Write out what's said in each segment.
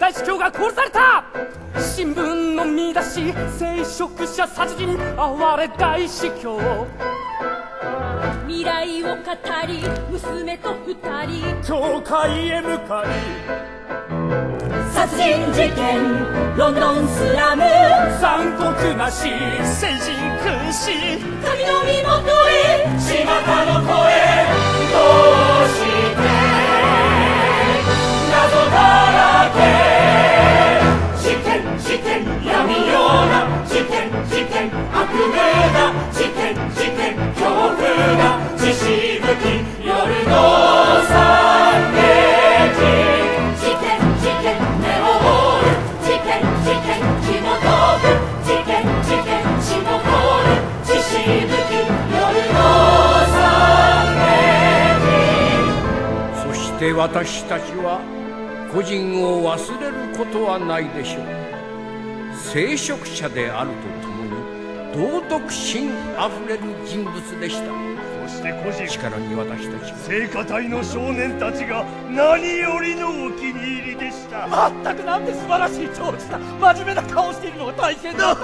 大司教が殺された。新聞の見出し聖職者殺人哀れ大司教。未来を語り娘と二人。教会へ向かい。殺人事件ロンドンスラム。残酷なし聖人君子。神の身元へ巷の声どうして謎闇ような事件事件悪夢だ事件事件恐怖だ血しぶき夜の惨劇事件事件目を覆う事件事件紐解く事件事件血も凍る血しぶき夜の惨劇そして私たちは個人を忘れることはないでしょう。聖職者であるとともに道徳心あふれる人物でした。そして個人力に私たちは聖歌隊の少年たちが何よりのお気に入りでした。まったくなんて素晴らしい長司だ。真面目な顔しているのが大変だった。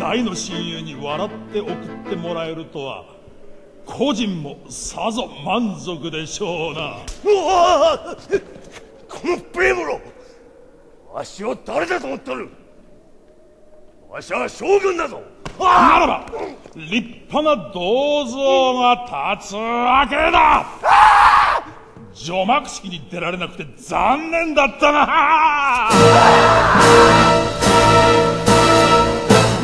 大の親友に笑って送ってもらえるとは個人もさぞ満足でしょうな。うわこのペーモロわしを誰だと思っとる？わしは将軍だぞ。ならば立派な銅像が立つわけだ。除幕式に出られなくて残念だったな。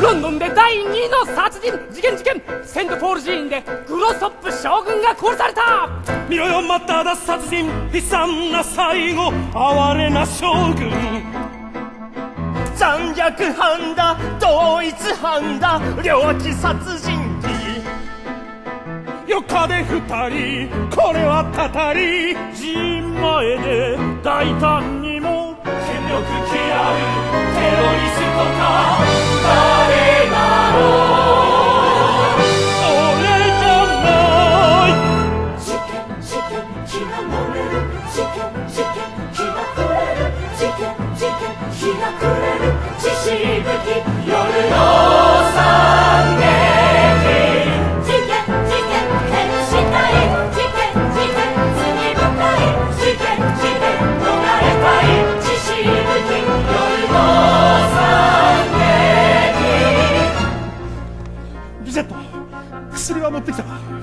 ロンドンで第2の殺人事件事件セントポール寺院でグロソップ将軍が殺された。見ろよまただ殺人悲惨な最後哀れな将軍残虐犯だ同一犯だ領地殺人鬼。4日で2人これはたたり寺院前で大胆にも権力嫌うテロリストか。誰だろう俺じゃない。事件事件火が燃える。事件事件火が触れる。事件事件火が暮れる血しぶき夜の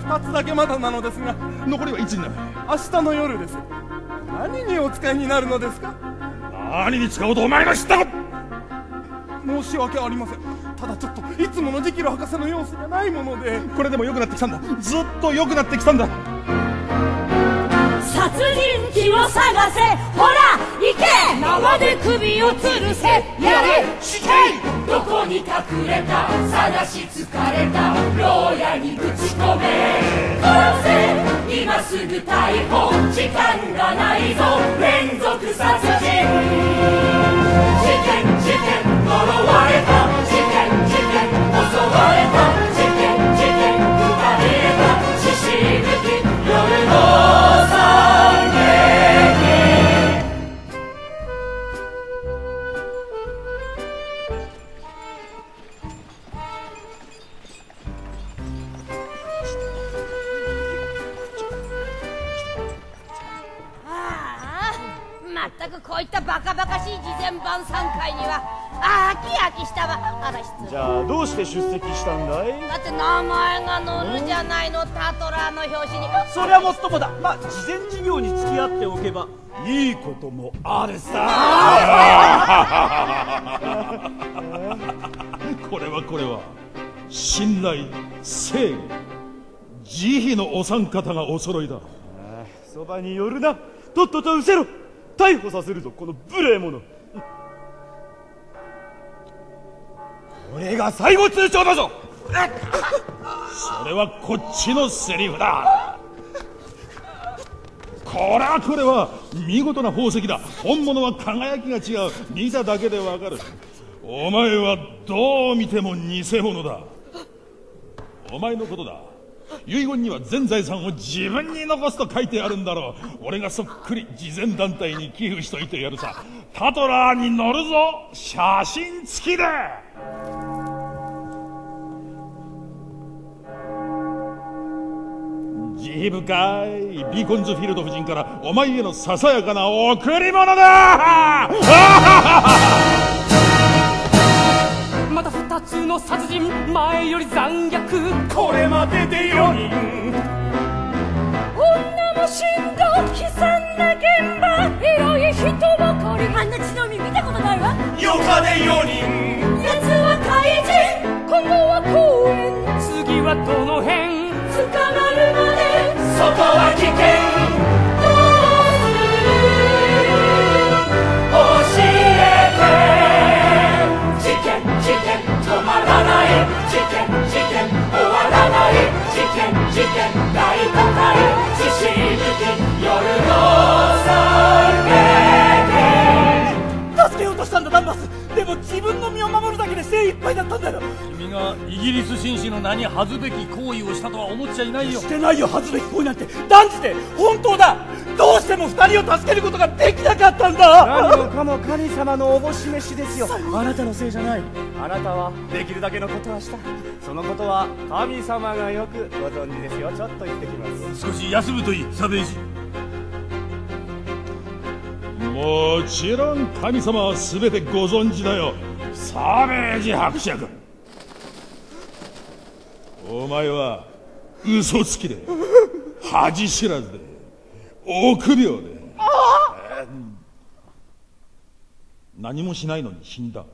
2つだけまだなのですが残りはいつになる。明日の夜です。何にお使いになるのですか？何に使おうとお前の知ったこと申し訳ありません。ただちょっといつものジキロ博士の様子がないもので。これでも良くなってきたんだ。ずっと良くなってきたんだ。殺人鬼を探せ。ほら行け。縄で首を吊るせ。やれ。死刑。どこに隠れた？探し疲れた。牢屋にぶち込めすぐ逮捕時間がないぞ。連続殺人。事件事件呪われた。まったくこういったバカバカしい事前晩餐会には飽き飽きしたわ。あら失礼。じゃあどうして出席したんだい？だって名前が載るじゃないのタトラーの表紙に。そりゃもっともだ。まあ事前授業に付き合っておけばいいこともあるさ。これはこれは信頼正義慈悲のお三方がお揃いだ。そばに寄るな。とっとと失せろ逮捕させるぞこの無礼者。これが最後通帳だぞ。それはこっちのセリフだ。これはこれは見事な宝石だ。本物は輝きが違う。見ただけでわかる。お前はどう見ても偽物だ。お前のことだ。遺言には全財産を自分に残すと書いてあるんだろう。俺がそっくり慈善団体に寄付しといてやるさ。タトラーに乗るぞ。写真付きで慈悲深いビーコンズフィールド夫人からお前へのささやかな贈り物だ。二つの殺人前より残虐これまでで4人女も死んだ悲惨な現場広い人ばかりあんな血の海見たことないわよかで4人がイギリス紳士の名に恥ずべき行為をしたとは思っちゃいないよ。してないよ恥ずべき行為なんて。断じて本当だ。どうしても二人を助けることができなかったんだ。何もかも神様のおぼし飯ですよ。あなたのせいじゃない。あなたはできるだけのことはした。そのことは神様がよくご存知ですよ。ちょっと行ってきます。少し休むといいサベージもちろん神様は全てご存知だよ。サベージ伯爵お前は嘘つきで恥知らずで臆病で。何もしないのに死んだ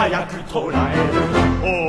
早く捕らえる。